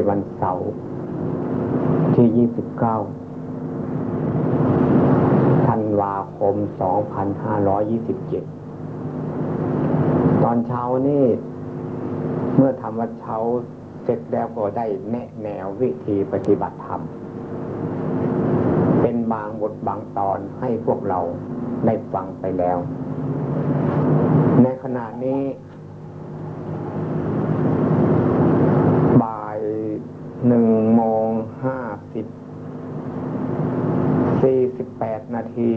เป็นวันเสาร์ที่ยี่สิบเก้าธันวาคมสองพันห้าร้อยยี่สิบเจ็ดตอนเช้านี่ เมื่อทำวัดเช้าเสร็จแล้วก็ได้แนะแนววิธีปฏิบัติธรรม เป็นบางบทบางตอนให้พวกเราได้ฟังไปแล้ว ในขณะนี้บ่าย หนึ่งโมงห้าสิบสี่สิบแปดนาที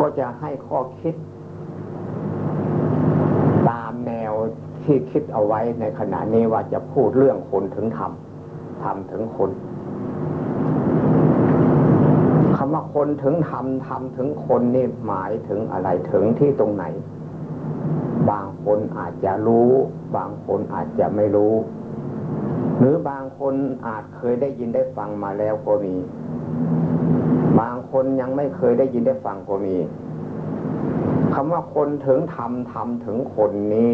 ก็จะให้ข้อคิด ตามแนวที่คิดเอาไว้ในขณะนี้ว่าจะพูดเรื่องคนถึงธรรมธรรมถึงคนคำว่าคนถึงธรรมธรรมถึงคนนี่หมายถึงอะไรถึงที่ตรงไหน คนอาจจะรู้ บางคนอาจจะไม่รู้ หรือบางคนอาจเคยได้ยินได้ฟังมาแล้วก็มี บางคนยังไม่เคยได้ยินได้ฟังก็มีคำว่าคนถึงธรรมธรรมถึงคนนี้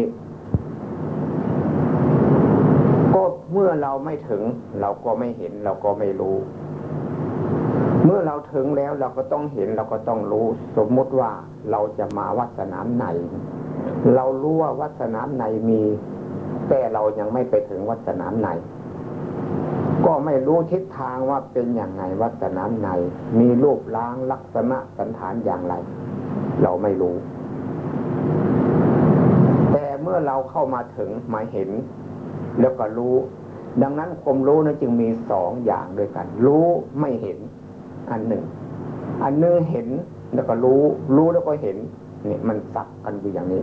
ก็เมื่อเราไม่ถึง เราก็ไม่เห็นเราก็ไม่รู้ เมื่อเราถึงแล้วเราก็ต้องเห็นเราก็ต้องรู้ สมมุติว่าเราจะมาวัดสนามไหน เรารู้ว่าวัดสนามไหนมี แต่เรายังไม่ไปถึงวัดสนามไหนก็ไม่รู้ทิศทางว่าเป็นอย่างไงวัดสนามไหนมีรูปร่างลักษณะสันฐานอย่างไร เราไม่รู้ แต่เมื่อเราเข้ามาถึงมาเห็น แล้วก็รู้ ดังนั้นความรู้นั้นจึงมีสองอย่างด้วยกัน รู้ไม่เห็น อันหนึ่ง อันหนึ่งเห็นแล้วก็รู้ รู้แล้วก็เห็น เนี่ยมันสับกันอยู่อย่างนี้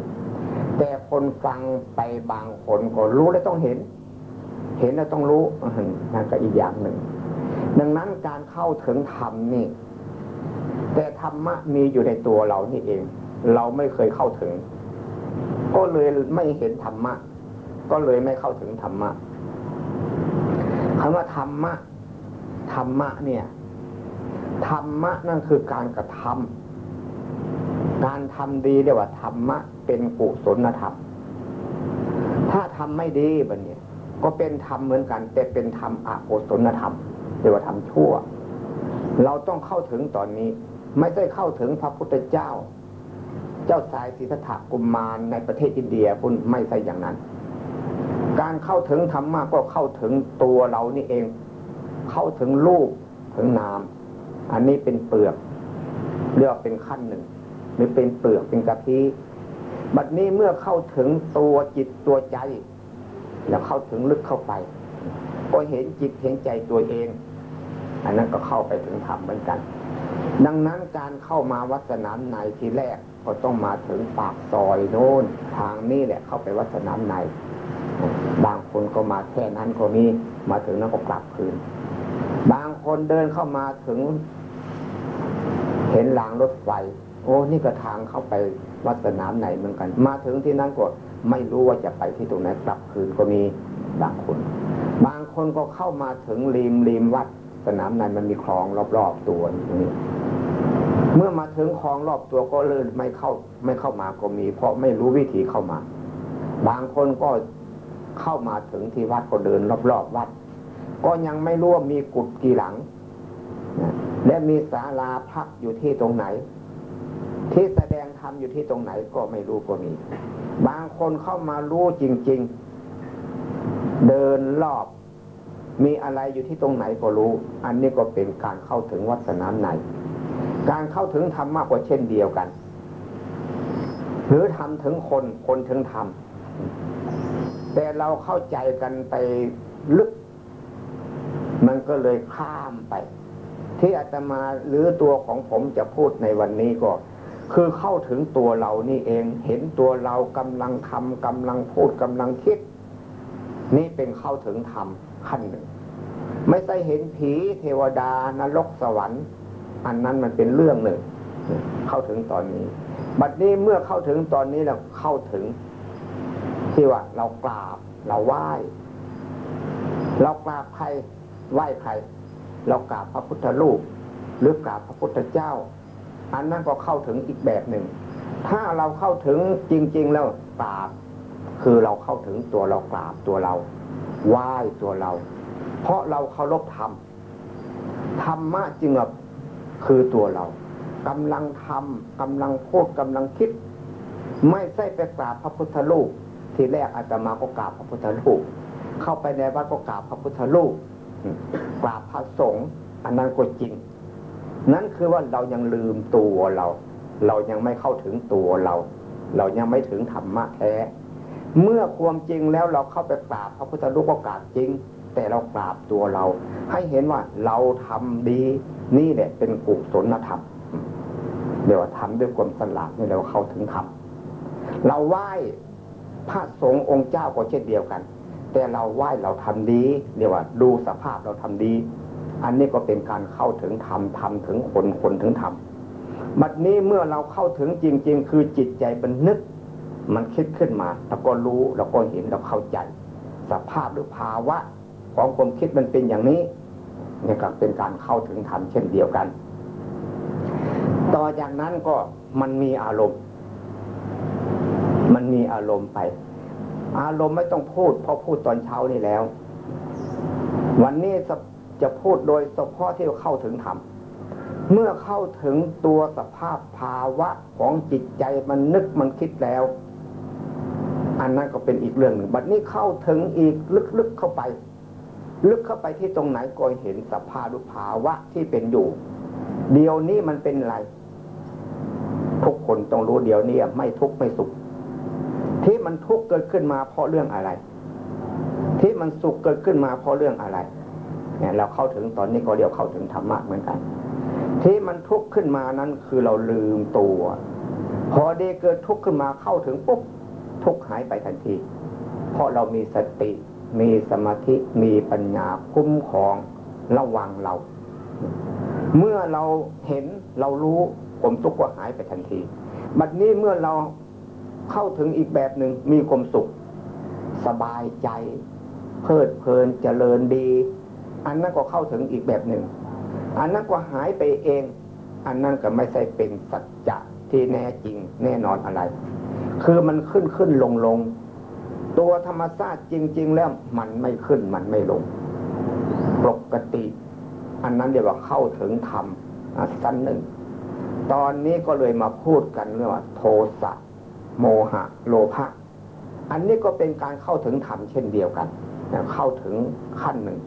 แต่คนฟังไปบางคนก็รู้แล้วต้องเห็น เห็นแล้วต้องรู้นั่นก็อีกอย่างหนึ่ง ดังนั้นการเข้าถึงธรรมนี่ แต่ธรรมะมีอยู่ในตัวเรานี่เอง เราไม่เคยเข้าถึง ก็เลยไม่เห็นธรรมะ ก็เลยไม่เข้าถึงธรรมะคำว่าธรรมะธรรมะเนี่ยธรรมะนั่นคือการกระทำ การทำดีเรียกว่าธรรมะเป็นกุศลธรรม ถ้าทำไม่ดีแบบนี้ก็เป็นธรรมเหมือนกัน แต่เป็นธรรมอกุศลธรรมเรียกว่าธรรมชั่ว เราต้องเข้าถึงตอนนี้ ไม่ได้เข้าถึงพระพุทธเจ้า เจ้าสายศรีสัทธกุมมารในประเทศอินเดียคุณไม่ใช่อย่างนั้น การเข้าถึงธรรมะก็เข้าถึงตัวเรานี่เอง เข้าถึงรูปถึงนาม อันนี้เป็นเปลือกเรียกว่าเป็นขั้นหนึ่ง หรือเป็นเปลือกเป็นกะทิบัดนี้เมื่อเข้าถึงตัวจิตตัวใจ แล้วเข้าถึงลึกเข้าไป ก็เห็นจิตเห็นใจตัวเอง อันนั้นก็เข้าไปถึงธรรมเหมือนกัน ดังนั้นการเข้ามาวัดสนามในทีแรกก็ต้องมาถึงปากซอยโน้นทางนี้แหละเข้าไปวัดสนามในบางคนก็มาแค่นั้นก็มีมาถึงแล้วก็กลับคืน บางคนเดินเข้ามาถึง เห็นรางรถไฟ โอ้นี่ก็ทางเข้าไปวัดสนามไหนเหมือนกัน มาถึงที่นั้นก็ไม่รู้ว่าจะไปที่ตรงไหนกลับคืนก็มีบางคน บางคนก็เข้ามาถึงริมริมวัดสนามในมันมีคลองรอบๆตัวนี่เมื่อมาถึงคลองรอบตัวก็เลยไม่เข้าไม่เข้ามาก็มี เพราะไม่รู้วิธีเข้ามา บางคนก็เข้ามาถึงที่วัดก็เดินรอบๆวัด ก็ยังไม่รู้ว่ามีกุฏกี่หลัง และมีศาลาพักอยู่ที่ตรงไหน ที่แสดงธรรมอยู่ที่ตรงไหนก็ไม่รู้ก็มี บางคนเข้ามารู้จริง ๆ เดินรอบ มีอะไรอยู่ที่ตรงไหนก็รู้ อันนี้ก็เป็นการเข้าถึงวัดสนามไหนการเข้าถึงธรรมมากกว่าเช่นเดียวกัน หรือทำถึงคนคนถึงธรรมแต่เราเข้าใจกันไปลึก มันก็เลยข้ามไป ที่อาตมาหรือตัวของผมจะพูดในวันนี้ก็ คือเข้าถึงตัวเรานี่เอง เห็นตัวเรากำลังทำกำลังพูดกำลังคิด นี่เป็นเข้าถึงธรรมขั้นหนึ่ง ไม่ใช่เห็นผีเทวดานรกสวรรค์ อันนั้นมันเป็นเรื่องหนึ่ง เข้าถึงตอนนี้ บัดนี้เมื่อเข้าถึงตอนนี้เราเข้าถึง ที่ว่าเรากราบเราไหว้ เรากราบใครไหว้ใคร เรากราบพระพุทธรูปหรือกราบพระพุทธเจ้า อันนั้นก็เข้าถึงอีกแบบหนึ่ง ถ้าเราเข้าถึงจริง ๆ แล้วกราบ คือเราเข้าถึงตัวเรากราบตัวเราไหว้ตัวเรา เพราะเราเคารพธรรมธรรมะจริงอะคือตัวเรากำลังทำกำลังพูดกำลังคิด ไม่ใช่ไปกราบพระพุทธรูปทีแรกอาตมาก็กราบพระพุทธรูปเข้าไปในวัดก็กราบพระพุทธรูปกราบพระสงฆ์อันนั้นก็จริง นั่นคือว่าเรายังลืมตัวเรา เรายังไม่เข้าถึงตัวเรา เรายังไม่ถึงธรรมะแท้ เมื่อความจริงแล้วเราเข้าไปกราบพระพุทธรูปก็กราบจริง แต่เรากราบตัวเรา ให้เห็นว่าเราทำดีนี่แหละเป็นกุศลธรรมเดี๋ยวทำด้วยความสลาดนี่เราเข้าถึงธรรมเราไหว้พระสงฆ์องค์เจ้าก็เช่นเดียวกัน แต่เราไหว้เราทำดีเรียว่าดูสภาพเราทำดี อันนี้ก็เป็นการเข้าถึงธรรมทำถึงคนคนถึงธรรมบัดนี้เมื่อเราเข้าถึงจริง ๆ คือจิตใจมันนึก มันคิดขึ้นมาเราก็รู้เราก็เห็นเราเข้าใจ สภาพหรือภาวะ ของความคิดมันเป็นอย่างนี้นี่ก็เป็นการเข้าถึงธรรมเช่นเดียวกัน ต่อจากนั้นก็มันมีอารมณ์ มันมีอารมณ์ไป อารมณ์ไม่ต้องพูดเพราะพูดตอนเช้านี่แล้ว วันนี้ จะพูดโดยเฉพาะที่เข้าถึงธรรมเมื่อเข้าถึงตัวสภาพภาวะของจิตใจมันนึกมันคิดแล้ว อันนั้นก็เป็นอีกเรื่องหนึ่ง บัดนี้เข้าถึงอีกลึกๆเข้าไป ลึกเข้าไปที่ตรงไหนก็เห็นสภาพภาวะที่เป็นอยู่ เดี๋ยวนี้มันเป็นอะไร ทุกคนต้องรู้เดี๋ยวนี้ไม่ทุกข์ไม่สุข ที่มันทุกข์เกิดขึ้นมาเพราะเรื่องอะไร ที่มันสุขเกิดขึ้นมาเพราะเรื่องอะไร เนี่ยเราเข้าถึงตอนนี้ก็เรียกเข้าถึงธรรมะเหมือนกัน ที่มันทุกข์ขึ้นมานั้นคือเราลืมตัว พอเดเกิดทุกข์ขึ้นมาเข้าถึงปุ๊บทุกข์หายไปทันที เพราะเรามีสติ มีสมาธิมีปัญญาคุ้มครองระวังเรา เมื่อเราเห็นเรารู้ผมทุกข์ก็หายไปทันทีบัดนี้เมื่อเราเข้าถึงอีกแบบหนึ่งมีความสุข สบายใจ เพลิดเพลินเจริญดี อันนั้นก็เข้าถึงอีกแบบหนึ่ง อันนั้นก็หายไปเอง อันนั้นก็ไม่ใช่เป็นสัจจะที่แน่จริงแน่นอนอะไร คือมันขึ้นขึ้นลงลง ตัวธรรมชาติจริง ๆ แล้วมันไม่ขึ้นมันไม่ลง ปกติ อันนั้นเรียกว่าเข้าถึงธรรมสั้นหนึ่ง ตอนนี้ก็เลยมาพูดกันเรื่องว่า โทสะโมหะ โลภะอันนี้ก็เป็นการเข้าถึงธรรมเช่นเดียวกันเข้าถึงขั้นหนึ่ง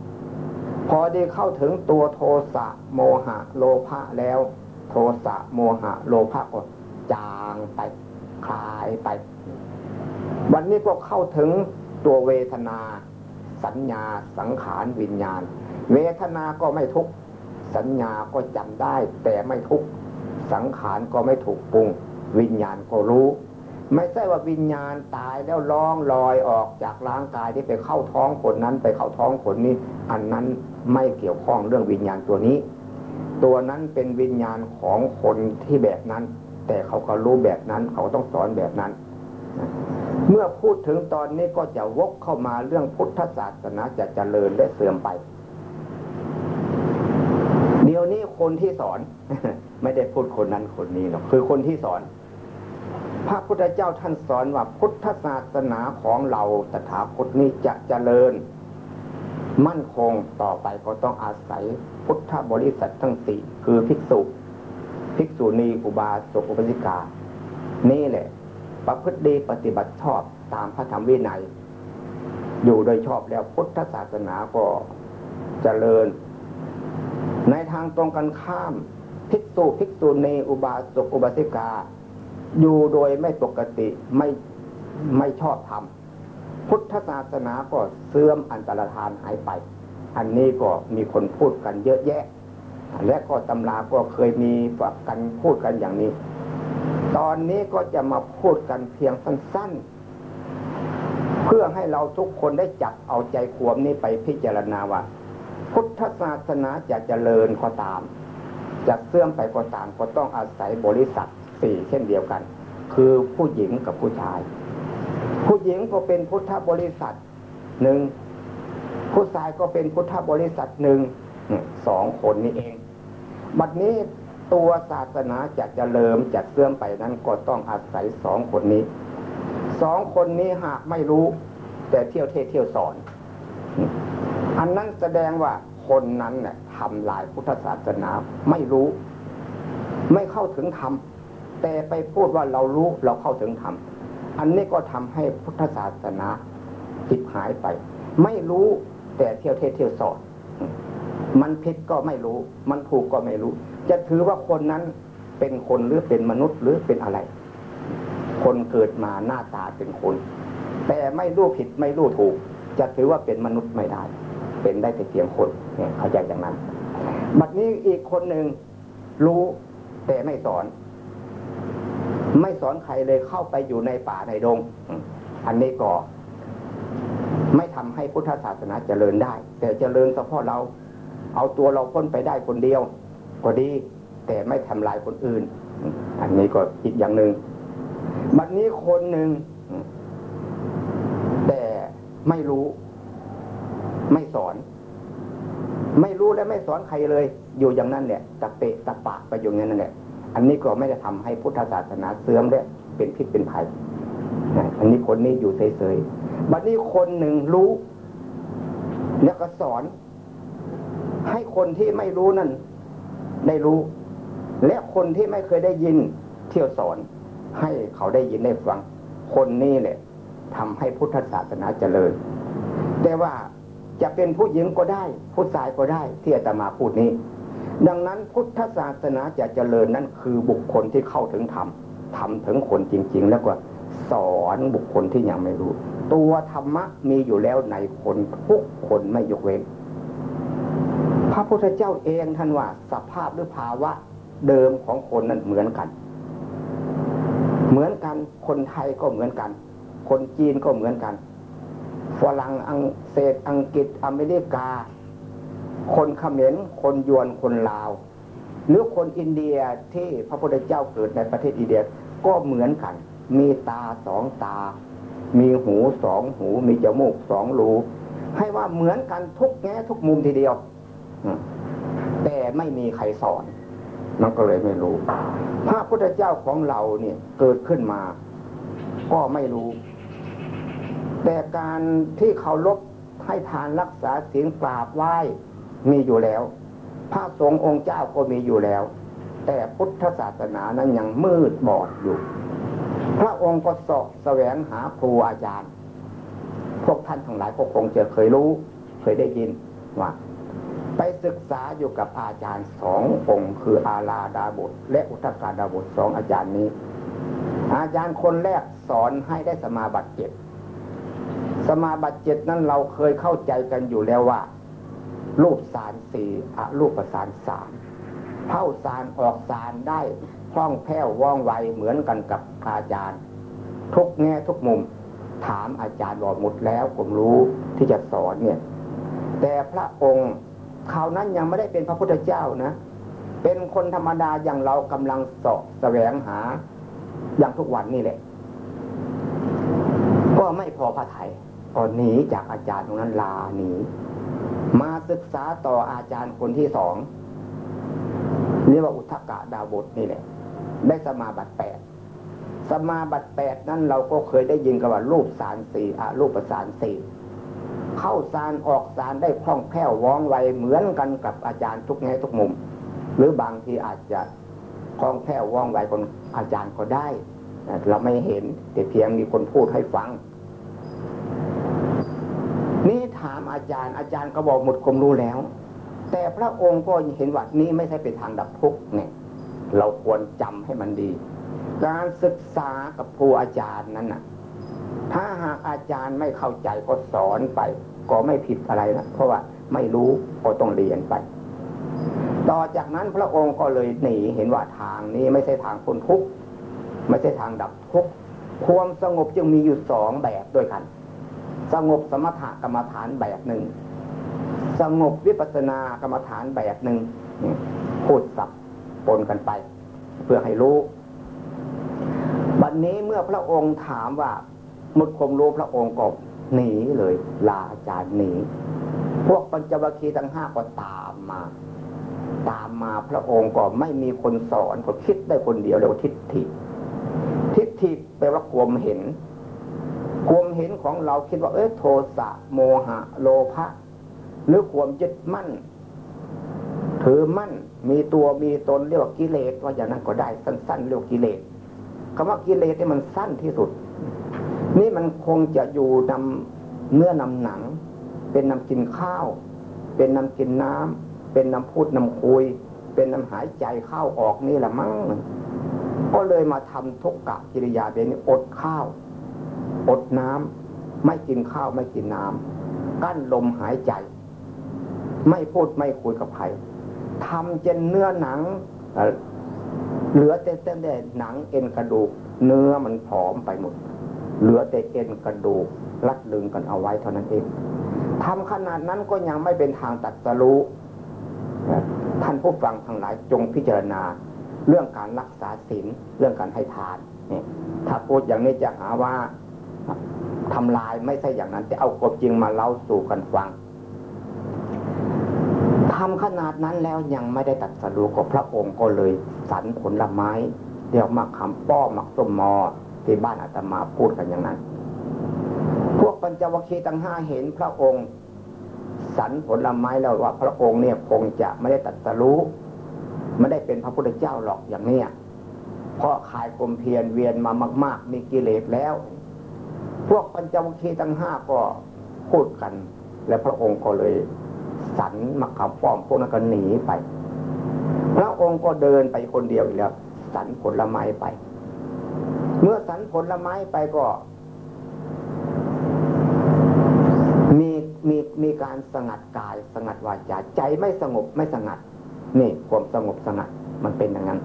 พอได้เข้าถึงตัวโทสะโมหะโลภะแล้ว โทสะโมหะโลภะก็จางไปคลายไป วันนี้ก็เข้าถึงตัวเวทนา สัญญาสังขารวิญญาณ เวทนาก็ไม่ทุกสัญญาก็จำได้แต่ไม่ทุกสังขารก็ไม่ถูกปรุง วิญญาณก็รู้ ไม่ใช่ว่าวิญญาณตายแล้วร้องลอยออกจากร่างกายที่ไปเข้าท้องคนนั้น ไปเข้าท้องคนนี้ อันนั้นไม่เกี่ยวข้องเรื่องวิญญาณตัวนี้ ตัวนั้นเป็นวิญญาณของคนที่แบบนั้น แต่เขาก็รู้แบบนั้น เขาต้องสอนแบบนั้น เมื่อพูดถึงตอนนี้ก็จะวกเข้ามาเรื่องพุทธศาสนาจะเจริญและเสื่อมไป เดี๋ยวนี้คนที่สอน ไม่ได้พูดคนนั้นคนนี้หรอกคือคนที่สอน พระพุทธเจ้าท่านสอนว่าพุทธศาสนาของเราตถาคตนี้จะเจริญ มั่นคงต่อไปก็ต้องอาศัยพุทธบริษัททั้งสี่คือภิกษุ ภิกษุณีอุบาสกอุปสิกา นี่แหละ ประพฤติดีปฏิบัติชอบตามพระธรรมวินัย อยู่โดยชอบแล้วพุทธศาสนาก็เจริญ ในทางตรงกันข้าม ภิกษุภิกษุณีอุบาสกอุบาสิกา อยู่โดยไม่ปกติไม่ไม่ชอบธรรมพุทธศาสนาก็เสื่อมอันตรธานหายไป อันนี้ก็มีคนพูดกันเยอะแยะ และก็ตำราก็เคยมีฝากกันพูดกันอย่างนี้ ตอนนี้ก็จะมาพูดกันเพียงสั้น ๆ เพื่อให้เราทุกคนได้จับเอาใจความนี้ไปพิจารณาว่า พุทธศาสนาจะเจริญก็ตามจะเสื่อมไปก็ตามก็ต้องอาศัยบริษัท สี่เช่นเดียวกัน คือผู้หญิงกับผู้ชาย ผู้หญิงก็เป็นพุทธบริษัทหนึ่งผู้ชายก็เป็นพุทธบริษัทหนึ่งสองคนนี้เอง บัดนี้ตัวศาสนาจะเจริญจะเสื่อมไปนั้นก็ต้องอาศัยสองคนนี้สสองคนนี้หากไม่รู้ แต่เที่ยวเทศเที่ยวสอน อันนั้นแสดงว่าคนนั้นเนี่ยทำลายพุทธศาสนาไม่รู้ ไม่เข้าถึงธรรม แต่ไปพูดว่าเรารู้เราเข้าถึงธรรมอันนี้ก็ทำให้พุทธศาสนาจิบหายไป ไม่รู้แต่เที่ยวเทศเที่ยวสอนมันผิดก็ไม่รู้ มันถูกก็ไม่รู้ จะถือว่าคนนั้นเป็นคนหรือเป็นมนุษย์หรือเป็นอะไร คนเกิดมาหน้าตาเป็นคน แต่ไม่รู้ผิดไม่รู้ถูก จะถือว่าเป็นมนุษย์ไม่ได้ เป็นได้แต่เพียงคนเนี่ยเข้าใจอย่างนั้น บัดนี้อีกคนหนึ่งรู้แต่ไม่สอน ไม่สอนใครเลยเข้าไปอยู่ในป่าในดง อันนี้ก็ไม่ทำให้พุทธศาสนาเจริญได้ แต่เจริญเฉพาะเรา เอาตัวเราพ้นไปได้คนเดียว ก็ดี แต่ไม่ทำลายคนอื่น อันนี้ก็อีกอย่างหนึ่งบัดนี้คนหนึ่งแต่ไม่รู้ ไม่สอน ไม่รู้และไม่สอนใครเลย อยู่อย่างนั้นเนี่ยตะเปะตะปากไปอยู่อย่างนั้นแหละ อันนี้ก็ไม่ได้ทำให้พุทธศาสนาเสื่อมและเป็นพิษเป็นภัยอันนี้คนนี้อยู่เฉยๆบัดนี้คนหนึ่งรู้ แล้วก็สอน ให้คนที่ไม่รู้นั่นได้รู้ และคนที่ไม่เคยได้ยินเที่ยวสอน ให้เขาได้ยินได้ฟัง คนนี้แหละทำให้พุทธศาสนาเจริญ แต่ว่าจะเป็นผู้หญิงก็ได้ ผู้ชายก็ได้ที่อาตมาพูดนี้ ดังนั้นพุทธศาสนาจะเจริญนั้นคือบุคคลที่เข้าถึงธรรมทำถึงคนจริง ๆ แล้วก็สอนบุคคลที่ยังไม่รู้ ตัวธรรมะมีอยู่แล้วในคนทุกคนไม่ยกเว้น พระพุทธเจ้าเองท่านว่าสภาพหรือภาวะเดิมของคนนั้นเหมือนกัน เหมือนกันคนไทยก็เหมือนกัน คนจีนก็เหมือนกันฝรั่งอังเศษอังกฤษอเมริกา คนเขมรคนยวนคนลาว หรือคนอินเดียที่พระพุทธเจ้าเกิดในประเทศอินเดียก็เหมือนกัน มีตาสองตา มีหูสองหู มีจมูกสองรูให้ว่าเหมือนกันทุกแง่ทุกมุมทีเดียวแต่ไม่มีใครสอนมันก็เลยไม่รู้ พระพุทธเจ้าของเราเนี่ยเกิดขึ้นมา ก็ไม่รู้ แต่การที่เขาลบให้ทานรักษาศีลกราบไหว้ มีอยู่แล้ว พระสงฆ์องค์เจ้าก็มีอยู่แล้ว แต่พุทธศาสนานั้นยังมืดบอดอยู่ พระองค์ก็สอบแสวงหาครูอาจารย์ พวกท่านทั้งหลายก็คงจะเคยรู้ เคยได้ยินว่าไปศึกษาอยู่กับอาจารย์สององค์คืออาลาดาบทและอุทกาดาบทสองอาจารย์นี้ อาจารย์คนแรกสอนให้ได้สมาบัติเจ็ดสมาบัติเจ็ดนั้นเราเคยเข้าใจกันอยู่แล้วว่า รูปสารสี่อรูปสารสามเข้าสารออกสารได้คล่องแคล่วว่องไวเหมือนกันกับอาจารย์ ทุกแง่ทุกมุม ถามอาจารย์บอกหมดแล้วผมรู้ที่จะสอนเนี่ย แต่พระองค์คราวนั้นยังไม่ได้เป็นพระพุทธเจ้านะ เป็นคนธรรมดาอย่างเรากำลังสอบแสวงหา อย่างทุกวันนี่แหละ ก็ไม่พอพระไทยก็หนีจากอาจารย์ตรงนั้นลาหนี มาศึกษาต่ออาจารย์คนที่สองเรียกว่าอุทกะดาวบทนี่แหละ ได้สมาบัติแปดสมาบัติแปดนั้นเราก็เคยได้ยินกันว่ารูปสารสี่อารูปสารสี่เข้าสารออกสารได้คล่องแคล่วว่องไวเหมือนกันกับอาจารย์ทุกแง่ทุกมุม หรือบางทีอาจจะคล่องแคล่วว่องไวคนอาจารย์ก็ได้ เราไม่เห็นแต่เพียงมีคนพูดให้ฟัง นี่ถามอาจารย์อาจารย์ก็บอกหมดความรู้แล้ว แต่พระองค์ก็เห็นว่านี้ไม่ใช่เป็นทางดับทุกข์เนี่ย เราควรจำให้มันดี การศึกษากับครูอาจารย์นั้นน่ะ ถ้าหากอาจารย์ไม่เข้าใจก็สอนไป ก็ไม่ผิดอะไรนะเพราะว่าไม่รู้ก็ต้องเรียนไป ต่อจากนั้นพระองค์ก็เลยหนีเห็นว่าทางนี้ไม่ใช่ทางพ้นทุกข์ไม่ใช่ทางดับทุกข์ความสงบจึงมีอยู่สองแบบด้วยกัน สงบสมถกรรมฐานแบบหนึ่ง สงบวิปัสสนากรรมฐานแบบหนึ่งพูดสับปนกันไป เพื่อให้รู้บัดนนี้เมื่อพระองค์ถามว่าหมดความรู้พระองค์ก็หนีเลยลาอาจารย์หนีพวกปัญจวัคคีย์ทั้งห้าก็ตามมา ตามมาพระองค์ก็ไม่มีคนสอนก็คิดได้คนเดียวเรียกว่าทิฏฐิ ทิฏฐิแปลว่าความเห็น ความเห็นของเราคิดว่าเออโทสะโมหะ โลภะหรือความยึดมั่น ถือมั่นมีตัวมีตนเรียกว่ากิเลสว่าอย่างนั้นก็ได้สั้น ๆ เรียกกิเลสคำว่ากิเลสนี่มันสั้นที่สุด นี่มันคงจะอยู่นำเนื้อนำหนัง เป็นนำกินข้าว เป็นนำกินน้ำเป็นนำพูดนำคุย เป็นนำหายใจเข้าออกนี่แหละมั้งก็เลยมาทำทุกกะกิริยาเบนี้อดข้าว อดน้ำไม่กินข้าวไม่กินน้ำกั้นลมหายใจ ไม่พูดไม่คุยกับใครทำจนเนื้อหนัง เหลือแต่แต่หนังเอ็นกระดูก เนื้อมันผอมไปหมด เหลือแต่เอ็นกระดูกรัดลึงกันเอาไว้เท่านั้นเองทำขนาดนั้นก็ยังไม่เป็นทางตัดสรู้ท่านผู้ฟังทั้งหลายจงพิจารณา เรื่องการรักษาศีลเรื่องการให้ทานนี่ถ้าพูดอย่างนี้จะหาว่า ทำลายไม่ใช่อย่างนั้น แต่เอาความจริงมาเล่าสู่กันฟังทำขนาดนั้นแล้วยังไม่ได้ตัดสรุปกับพระองค์ก็เลยสรรผลไม้ เดี๋ยวมาคำป้อมักส้มมอที่บ้านอาตมาพูดกันอย่างนั้น พวกปัญจวัคคีย์ทั้งห้าเห็นพระองค์สรรผลไม้แล้วว่าพระองค์เนี่ยคงจะไม่ได้ตัดสรู้ไม่ได้เป็นพระพุทธเจ้าหรอกอย่างเนี้ยเพราะขายกลมเพียรเวียนมามาก ๆ มีกิเลสแล้ว พวกปัญจวัคคีย์ทั้งห้าก็พูดกัน และพระองค์ก็เลยสันมาขับป้อมพวกนั้นก็หนีไป พระองค์ก็เดินไปคนเดียวอีกแล้วสันผลไม้ไป เมื่อสันผลไม้ไปก็ มีมีมีการสงัดกายสงัดวาจาใจไม่สงบไม่สงัด นี่ความสงบสงัดมันเป็นอย่างนั้น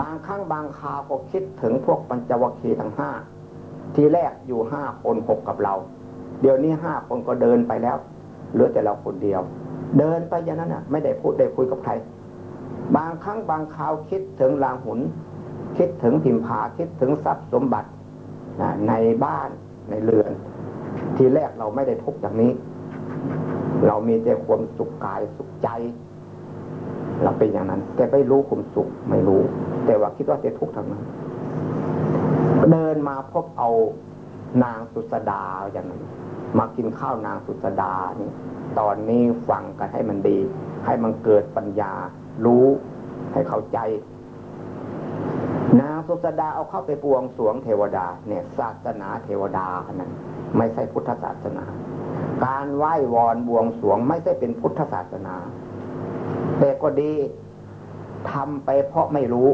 บางครั้งบางคราวก็คิดถึงพวกปัญจวัคคีย์ทั้งห้า ทีแรกอยู่ห้าคนหกกับเรา เดี๋ยวนี้ห้าคนก็เดินไปแล้ว เหลือแต่เราคนเดียว เดินไปอย่างนั้นอะไม่ได้พูดได้คุยกับใคร บางครั้งบางคราวคิดถึงลางหุน คิดถึงพิมพาคิดถึงทรัพย์สมบัติในบ้านในเรือน ทีแรกเราไม่ได้ทุกอย่างนี้ เรามีแต่ความสุขกายสุขใจ เราเป็นอย่างนั้น แต่ไม่รู้ความสุขไม่รู้ แต่ว่าคิดว่าจะทุกข์ทางนั้น เดินมาพบเอานางสุสดาอย่างนั้นมากินข้าวนางสุสดานี่ตอนนี้ฟังกันให้มันดี ให้มันเกิดปัญญา รู้ให้เข้าใจ นางสุสดาเอาเข้าไปบวงสวงเทวดา เนี่ยศาสนาเทวดานั้นไม่ใช่พุทธศาสนา การไหว้วอนบวงสวงไม่ใช่เป็นพุทธศาสนาแต่ก็ดีทำไปเพราะไม่รู้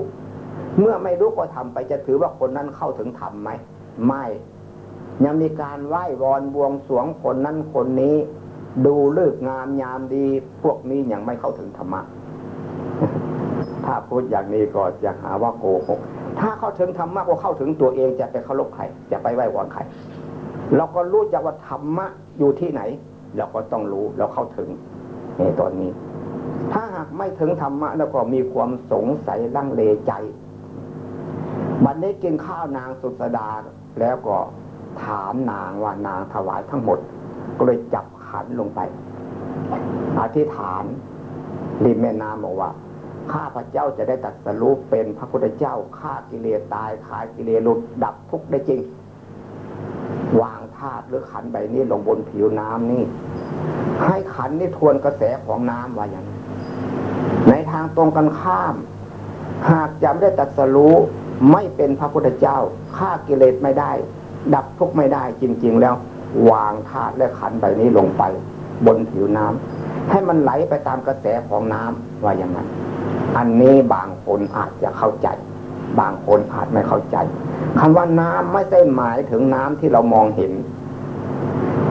เมื่อไม่รู้ก็ทำไปจะถือว่าคนนั้นเข้าถึงธรรมไหมไม่ยังมีการไหว้วอนบวงสวงคนนั้นคนนี้ ดูเลิกงามยามดี พวกนี้ยังไม่เข้าถึงธรรมะถ้าพูดอย่างนี้ก็จะหาว่าโกหกถ้าเข้าถึงธรรมะก็เข้าถึงตัวเองจะไปเคารพใครจะไปไหว้วอนใครเราก็รู้จักว่าธรรมะอยู่ที่ไหนเราก็ต้องรู้เราเข้าถึงในตอนนี้ ถ้าหากไม่ถึงธรรมะแล้วก็มีความสงสัยลังเลใจ บันนี้กินข้าวนางสุสดาแล้วก็ถามนางว่านางถวายทั้งหมด ก็เลยจับขันลงไปอธิษฐานริมแม่น้ำบอกว่าข้าพระเจ้าจะได้ตัดสรุปเป็นพระพุทธเจ้าฆ่ากิเลสตายขายกิเลสหลุดดับทุกข์ได้จริง วางธาตุหรือขันใบนี้ลงบนผิวน้ำนี่ ให้ขันนี่ทวนกระแสของน้ำว่าอย่างในทางตรงกันข้าม หากจะไม่ได้ตัดสรู้ ไม่เป็นพระพุทธเจ้าฆ่ากิเลสไม่ได้ ดับทุกข์ไม่ได้จริง ๆ แล้ว วางธาตุและขันใบนี้ลงไป บนผิวน้ำให้มันไหลไปตามกระแสของน้ำว่าอย่างนั้น อันนี้บางคนอาจจะเข้าใจ บางคนอาจไม่เข้าใจคำว่าน้ำไม่ใช่หมายถึงน้ำที่เรามองเห็น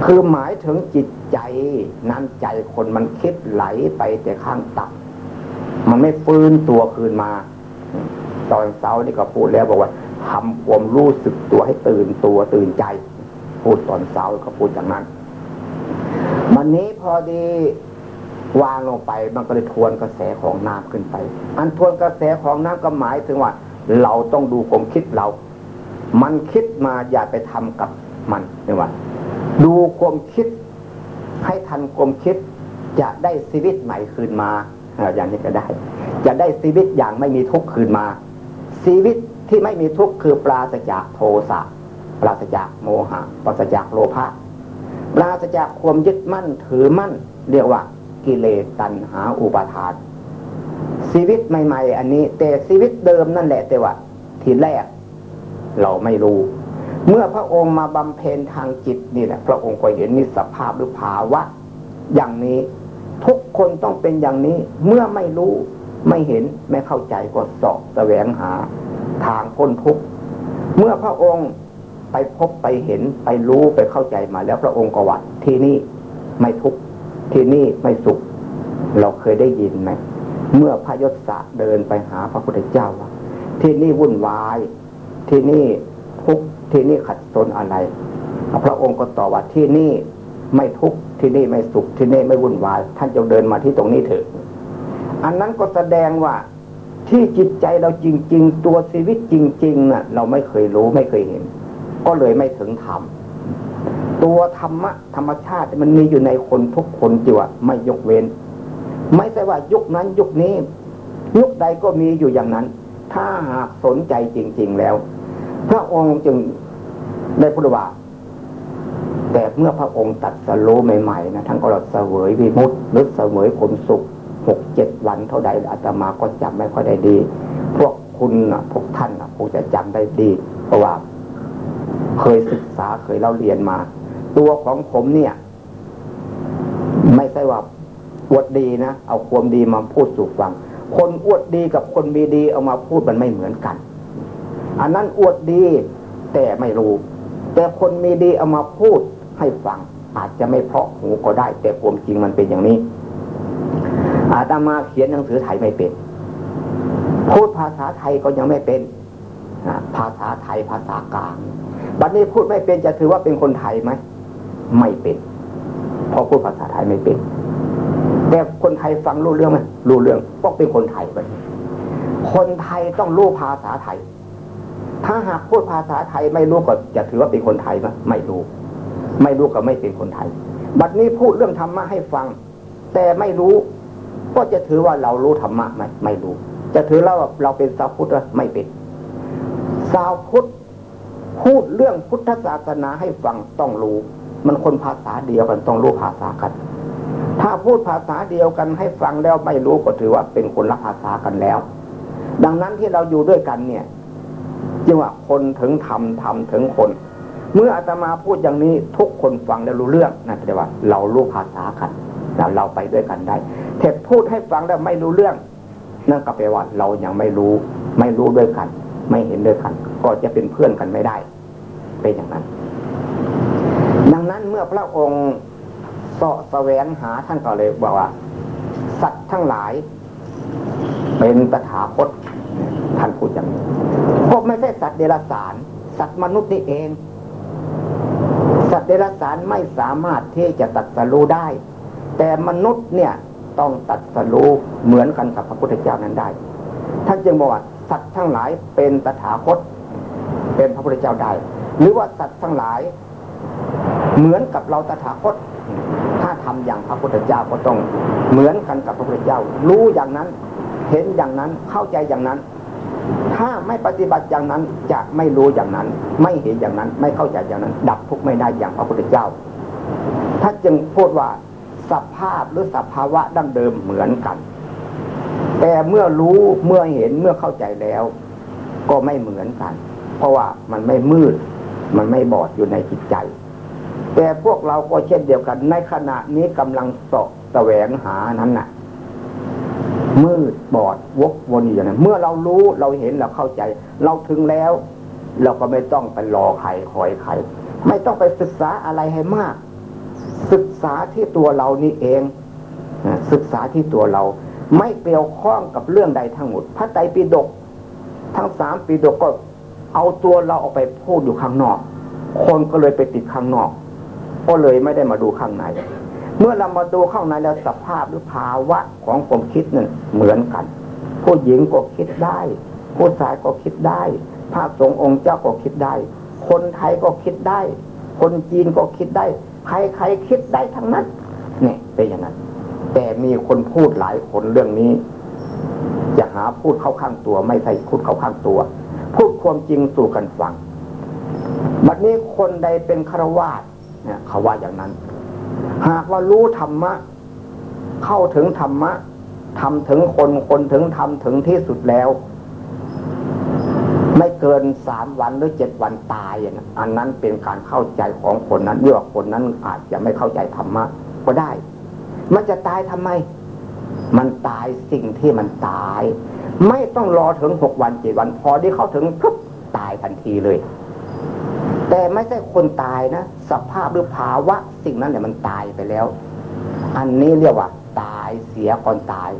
คือหมายถึงจิตใจน้ำใจคนมันคิดไหลไปแต่ข้างต่ำมันไม่ฟื้นตัวคืนมา ตอนเช้านี่ก็พูดแล้วบอกว่าทำความรู้สึกตัวให้ตื่นตัวตื่นใจ พูดตอนเช้าก็พูดอย่างนั้น วันนี้พอดีวางลงไปมันก็เลยทวนกระแสของน้ำขึ้นไป อันทวนกระแสของน้ำก็หมายถึงว่า เราต้องดูความคิดเรา มันคิดมาอย่าไปทำกับมันนี่ว่า ดูความคิด ให้ทันความคิด จะได้ชีวิตใหม่คืนมาอย่างนี้ก็ได้ จะได้ชีวิตอย่างไม่มีทุกข์คืนมา ชีวิตที่ไม่มีทุกข์คือปราศจากโทสะปราศจากโมหะปราศจากโลภะปราศจากความยึดมั่นถือมั่น เรียกว่ากิเลสตัณหาอุปาทาน ชีวิตใหม่ ๆ อันนี้ แต่ชีวิตเดิมนั่นแหละแต่ว่าทีแรก เราไม่รู้ เมื่อพระองค์มาบำเพ็ญทางจิตนี่แหละพระองค์ก็เห็นนิสภาพหรือภาวะ อย่างนี้ ทุกคนต้องเป็นอย่างนี้ เมื่อไม่รู้ ไม่เห็นไม่เข้าใจก็สอบแสวงหาทางพ้นทุกข์เมื่อพระองค์ไปพบไปเห็นไปรู้ไปเข้าใจมาแล้วพระองค์ก็ว่าที่นี่ไม่ทุกข์ที่นี่ไม่สุข เราเคยได้ยินไหมเมื่อพระยศะเดินไปหาพระพุทธเจ้าว่าที่นี่วุ่นวาย ที่นี่ทุกที่นี่ขัดสนอะไร พระองค์ก็ตอบว่าที่นี่ไม่ทุกที่นี่ไม่สุขที่นี่ไม่วุ่นวาย ท่านจงเดินมาที่ตรงนี้เถอะ อันนั้นก็แสดงว่าที่จิตใจเราจริง ๆ ตัวชีวิตจริงๆน่ะ เราไม่เคยรู้ไม่เคยเห็น ก็เลยไม่ถึงธรรมตัวธรรมะธรรมชาติมันมีอยู่ในคนทุกคนจิวะไม่ยกเว้น ไม่ใช่ว่ายุคนั้นยุคนี้ ยุคใดก็มีอยู่อย่างนั้น ถ้าหากสนใจจริง ๆแล้ว พระองค์จึงได้พูดว่าแต่เมื่อพระองค์ตัดสโลใหม่ๆนะทั้งก็เราเสวยวิมุตติหรือเสวยความสุข หกเจ็ดวันเท่าใดอาตมาก็จำไม่ค่อยได้ดี พวกคุณนะพวกท่านนะคงจะจำได้ดี เพราะว่า เคยศึกษาเคยเล่าเรียนมา ตัวของผมเนี่ย ไม่ใช่ว่าอวดดีนะเอาความดีมาพูดสู่ฟัง คนอวดดีกับคนมีดีเอามาพูดมันไม่เหมือนกัน อันนั้นอวดดีแต่ไม่รู้ แต่คนมีดีเอามาพูดให้ฟัง อาจจะไม่เพราะหูก็ได้ แต่ความจริงมันเป็นอย่างนี้ อาตมาเขียนหนังสือไทยไม่เป็น พูดภาษาไทยก็ยังไม่เป็นภาษาไทยภาษากลางบัดนี้พูดไม่เป็นจะถือว่าเป็นคนไทยไหมไม่เป็นเพราะพูดภาษาไทยไม่เป็น แต่คนไทยฟังรู้เรื่องไหมรู้เรื่องก็เป็นคนไทยไปคนไทยต้องรู้ภาษาไทย ถ้าหากพูดภาษาไทยไม่รู้ก็จะถือว่าเป็นคนไทยไหมไม่รู้ ไม่รู้ก็ไม่เป็นคนไทย บัดนี้พูดเรื่องธรรมะให้ฟัง แต่ไม่รู้ ก็จะถือว่าเรารู้ธรรมะไหมไม่รู้ จะถือแล้วว่าเราเป็นสาวพุทธไม่เป็นสาวพุทธพูดเรื่องพุทธศาสนาให้ฟังต้องรู้ มันคนภาษาเดียวกันต้องรู้ภาษากัน ถ้าพูดภาษาเดียวกันให้ฟังแล้วไม่รู้ก็ถือว่าเป็นคนละภาษากันแล้ว ดังนั้นที่เราอยู่ด้วยกันเนี่ยจึงว่าคนถึงธรรมธรรมถึงคน เมื่ออาตมาพูดอย่างนี้ทุกคนฟังแล้วรู้เรื่องนั่นแปลว่า เรารู้ภาษากัน แล้วเราไปด้วยกันได้เทศพูดให้ฟังแล้วไม่รู้เรื่อง นั่นก็แปลว่าเรายังไม่รู้ ไม่รู้ด้วยกัน ไม่เห็นด้วยกัน ก็จะเป็นเพื่อนกันไม่ได้ เป็นอย่างนั้น ดังนั้นเมื่อพระองค์สาะแสวงหาท่านก็เลยบอกว่า สัตว์ทั้งหลาย เป็นตถาคตท่านพูดอย่างนี้พวกไม่ใช่สัตว์เดรัจฉาน สัตว์มนุษย์นี่เอง สัตว์เดรัจฉานไม่สามารถที่จะตัดสรู้ได้ แต่มนุษย์เนี่ยต้องตัดสรู้เหมือนกันกับพระพุทธเจ้านั้นได้ ท่านจึงบอกว่าสัตว์ทั้งหลายเป็นตถาคต เป็นพระพุทธเจ้าได้ หรือว่าสัตว์ทั้งหลาย เหมือนกับเราตถาคต ถ้าทำอย่างพระพุทธเจ้าก็ต้องเหมือนกันกับพระพุทธเจ้า รู้อย่างนั้น เห็นอย่างนั้นเข้าใจอย่างนั้น ถ้าไม่ปฏิบัติอย่างนั้นจะไม่รู้อย่างนั้น ไม่เห็นอย่างนั้น ไม่เข้าใจอย่างนั้น ดับทุกข์ไม่ได้อย่างพระพุทธเจ้าถ้านจึงพูดว่า สภาพหรือสภาวะดั้งเดิมเหมือนกัน แต่เมื่อรู้เมื่อเห็นเมื่อเข้าใจแล้ว ก็ไม่เหมือนกัน เพราะว่ามันไม่มืด มันไม่บอดอยู่ในจิตใจ แต่พวกเราก็เช่นเดียวกัน ในขณะนี้กำลังสาะแสวงหานั้นน่ะ มืดบอดวกวนอยู่อย่างนั้นเมื่อเรารู้เราเห็นเราเข้าใจ เราถึงแล้ว เราก็ไม่ต้องไปรอใครคอยใครไม่ต้องไปศึกษาอะไรให้มาก ศึกษาที่ตัวเรานี่เองศึกษาที่ตัวเรา ไม่เกี่ยวข้องกับเรื่องใดทั้งหมด พระไตรปิฎกทั้งสามปิฎกก็เอาตัวเราออกไปพูดอยู่ข้างนอก คนก็เลยไปติดข้างนอก ก็เลยไม่ได้มาดูข้างใน เมื่อเรามาดูข้างในแล้วสภาพหรือภาวะของความคิดนั่นเหมือนกัน ผู้หญิงก็คิดได้ ผู้ชายก็คิดได้ พระสงฆ์องค์เจ้าก็คิดได้ คนไทยก็คิดได้ คนจีนก็คิดได้ ใครใครคิดได้ทั้งนั้นเนี่ยเป็นอย่างนั้น แต่มีคนพูดหลายคนเรื่องนี้ จะหาพูดเข้าข้างตัวไม่ใช่พูดเข้าข้างตัว พูดความจริงสู่กันฟังบัดนี้คนใดเป็นฆราวาสเนี่ยเขาว่าอย่างนั้น หากว่ารู้ธรรมะ เข้าถึงธรรมะทำถึงคนคนถึงทำถึงที่สุดแล้ว ไม่เกินสามวันหรือเจ็ดวันตายอันนั้นเป็นการเข้าใจของคนนั้นเมื่อคนนั้นอาจจะไม่เข้าใจธรรมะก็ได้ มันจะตายทำไม มันตายสิ่งที่มันตาย ไม่ต้องรอถึงหกวันเจ็ดวัน พอที่เข้าถึงปุ๊บตายทันทีเลย แต่ไม่ใช่คนตายนะสภาพหรือภาวะสิ่งนั้นเนี่ยมันตายไปแล้ว อันนี้เรียกว่า ตายเสียก่อนตาย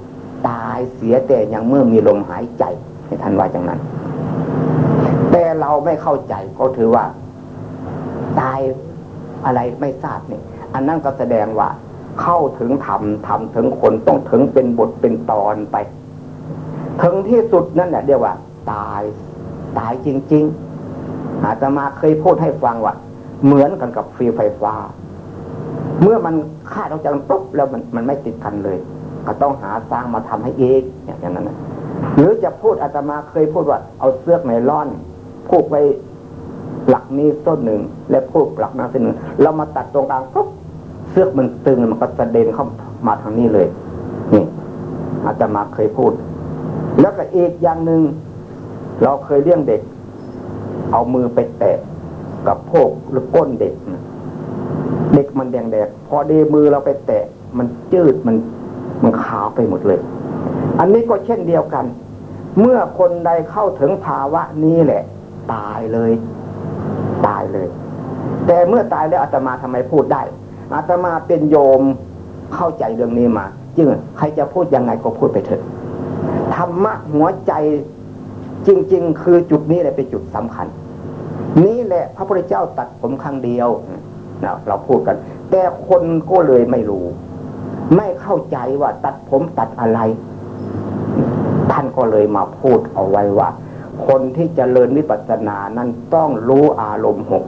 ตายเสียแต่ยังเมื่อมีลมหายใจให้ท่านว่าจังนั้น แต่เราไม่เข้าใจก็ถือว่า ตายอะไรไม่ทราบเนี่ย อันนั้นก็แสดงว่า เข้าถึงธรรมธรรมถึงคนต้องถึงเป็นบทเป็นตอนไป ถึงที่สุดนั่นแหละเรียกว่า ตายตายจริง ๆ อาตมาเคยพูดให้ฟังว่าเหมือนกันกับฟรีไฟฟ้า เมื่อมันฆ่าเราจังปุ๊บแล้วมันมันไม่ติดกันเลย ก็ต้องหาสร้างมาทำให้เองอย่างนั้นนะหรือจะพูดอาตมาเคยพูดว่าเอาเสื้อไนล่อน ผูกไปหลักนี้ต้นหนึ่ง และผูกหลักนั้นต้นหนึ่ง เรามาตัดตรงกลางปุ๊บเสื้อมันตึงมันก็กระเด็นเข้ามาทางนี้เลย นี่ อาตมาเคยพูด แล้วก็อีกอย่างหนึ่งเราเคยเลี้ยงเด็ก เอามือไปแตะกับโพกหรือก้นเด็กเด็กมันแดงๆพอเดมือเราไปแตะ มันจืดมันมันขาวไปหมดเลย อันนี้ก็เช่นเดียวกัน เมื่อคนใดเข้าถึงภาวะนี้แหละ ตายเลย ตายเลย แต่เมื่อตายแล้วอาตมาทำไมพูดได้อาตมาเป็นโยมเข้าใจเรื่องนี้มาจึงใครจะพูดยังไงก็พูดไปเถอะธรรมะหัวใจจริง ๆ คือจุดนี้แหละเป็นจุดสำคัญ นี่แหละพระพุทธเจ้าตัดผมครั้งเดียวนะเราพูดกัน แต่คนก็เลยไม่รู้ ไม่เข้าใจว่าตัดผมตัดอะไร ท่านก็เลยมาพูดเอาไว้ว่า คนที่จเจริญวิปัสสนานั้นต้องรู้อารมณ์หก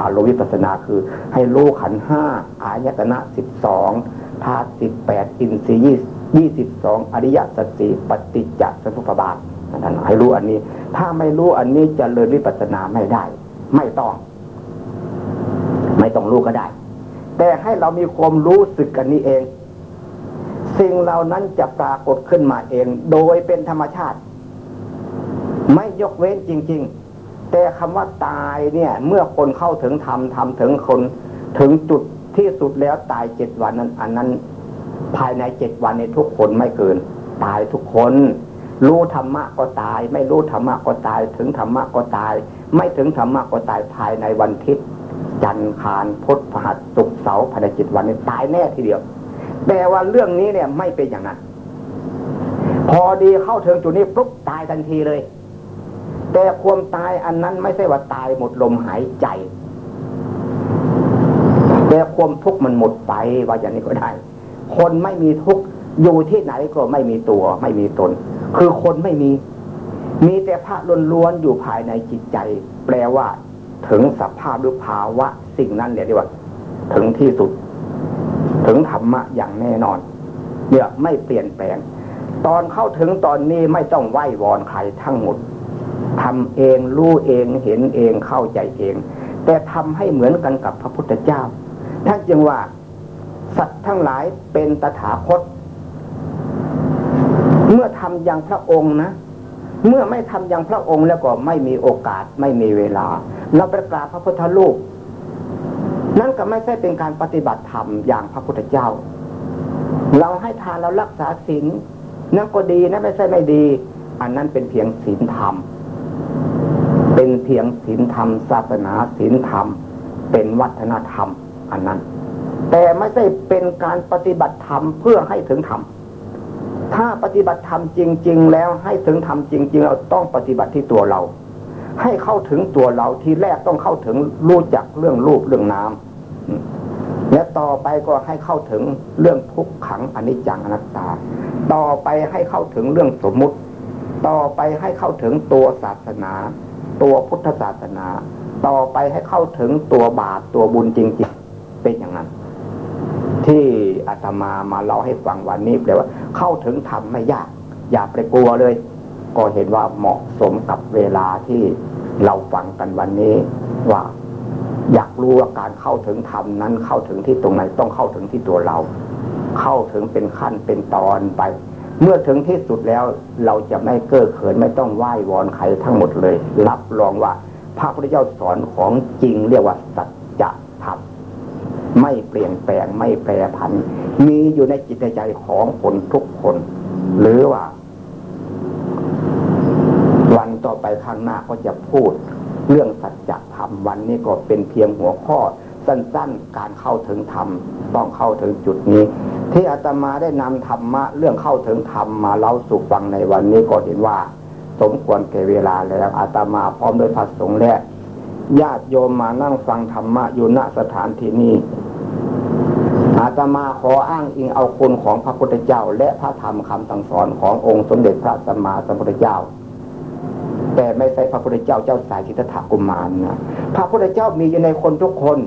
อารมณ์วิปัสสนาคือ ให้รู้ขันห้าอายตนะสิบสองธาตุสิบแปดอินทรีย์ยี่สิบสองอริยสัจสี่ปฏิจจสมุปบาทท่นให้รู้อันนี้ ถ้าไม่รู้อันนี้จเจริญวิปัสสนาไม่ได้ ไม่ต้อง ไม่ต้องรู้ก็ได้ แต่ให้เรามีความรู้สึกกันนี้เอง สิ่งเหล่านั้นจะปรากฏขึ้นมาเอง โดยเป็นธรรมชาติ ไม่ยกเว้นจริง ๆ แต่คำว่าตายเนี่ย เมื่อคนเข้าถึงธรรมธรรมถึงคนถึงจุดที่สุดแล้วตายเจ็ดวันนั้น อันนั้น ภายในเจ็ดวันในทุกคนไม่เกิน ตายทุกคน รู้ธรรมะก็ตาย ไม่รู้ธรรมะก็ตาย ถึงธรรมะก็ตาย ไม่ถึงธรรมะก็ตายภายในวันทิศจันทร์คารพุธพฤหัสศุกร์เสาร์ภายในจิตวันนี้ตายแน่ทีเดียว แต่ว่าเรื่องนี้เนี่ยไม่เป็นอย่างนั้น พอดีเข้าถึงจุดนี้ปุ๊บตายทันทีเลย แต่ความตายอันนั้นไม่ใช่ว่าตายหมดลมหายใจ แต่ความทุกข์มันหมดไปว่าอย่างนี้ก็ได้ คนไม่มีทุกข์อยู่ที่ไหนก็ไม่มีตัว ไม่มีตน คือคนไม่มี มีแต่พระล้วนๆอยู่ภายในจิตใจ แปลว่า ถึงสภาพหรือภาวะ สิ่งนั้นเรียกว่า ถึงที่สุด ถึงธรรมะอย่างแน่นอน เนี่ยไม่เปลี่ยนแปลง ตอนเข้าถึงตอนนี้ไม่ต้องไหว้วอนใครทั้งหมด ทำเองรู้เองเห็นเองเข้าใจเอง แต่ทำให้เหมือนกันกับพระพุทธเจ้าท่านจึงว่า สัตว์ทั้งหลายเป็นตถาคต เมื่อทำอย่างพระองค์นะ เมื่อไม่ทำอย่างพระองค์แล้วก็ไม่มีโอกาสไม่มีเวลา เราประกาศพระพุทธลูกนั่นก็ไม่ใช่เป็นการปฏิบัติธรรมอย่างพระพุทธเจ้า เราให้ทานเรารักษาศีลนั่นก็ดีนะไม่ใช่ไม่ดี อันนั้นเป็นเพียงศีลธรรม เป็นเพียงศีลธรรม ศาสนาศีลธรรม เป็นวัฒนธรรมอันนั้น แต่ไม่ใช่เป็นการปฏิบัติธรรมเพื่อให้ถึงธรรมถ้าปฏิบัติธรรมจริง ๆ แล้วให้ถึงธรรมจริง ๆ เราต้องปฏิบัติที่ตัวเรา ให้เข้าถึงตัวเราทีแรกต้องเข้าถึงรู้จักเรื่องรูปเรื่องน้ำและต่อไปก็ให้เข้าถึงเรื่องทุกขังอนิจจังอนัตตา ต่อไปให้เข้าถึงเรื่องสมมุติ ต่อไปให้เข้าถึงตัวศาสนา ตัวพุทธศาสนา ต่อไปให้เข้าถึงตัวบาปตัวบุญจริงๆ เป็นอย่างนั้น ที่อาตมามาเล่าให้ฟังวันนี้แปลว่า เข้าถึงธรรมไม่ยาก อย่าไปกลัวเลย ก็เห็นว่าเหมาะสมกับเวลาที่เราฟังกันวันนี้ว่าอยากรู้ว่าการเข้าถึงธรรมนั้นเข้าถึงที่ตรงไหนต้องเข้าถึงที่ตัวเรา เข้าถึงเป็นขั้นเป็นตอนไป เมื่อถึงที่สุดแล้วเราจะไม่เก้อเขินไม่ต้องไหว้วอนใครทั้งหมดเลย รับรองว่า พระพุทธเจ้าสอนของจริงเรียกว่าสัจธรรมไม่เปลี่ยนแปลงไม่แปรผัน มีอยู่ในจิตใจของคนทุกคน หรือว่า วันต่อไปข้างหน้าก็จะพูด เรื่องสัจธรรมวันนี้ก็เป็นเพียงหัวข้อ สั้นๆ การเข้าถึงธรรมต้องเข้าถึงจุดนี้ ที่อาตมาได้นำธรรมะเรื่องเข้าถึงธรรมมาเล่าสู่ฟังในวันนี้ก็เห็นว่า สมควรแก่เวลาแล้วอาตมาพร้อมด้วยพระสงฆ์และญาติโยมมานั่งฟังธรรมะอยู่ณสถานที่นี้อาตมาขออ้างอิงเอาคุณของพระพุทธเจ้า และพระธรรมคำสั่งสอนขององค์สมเด็จพระสัมมาสัมพุทธเจ้า แต่ไม่ใช่พระพุทธเจ้าเจ้าสายสิทธัตถกุมารนะพระพุทธเจ้ามีอยู่ในคนทุกคน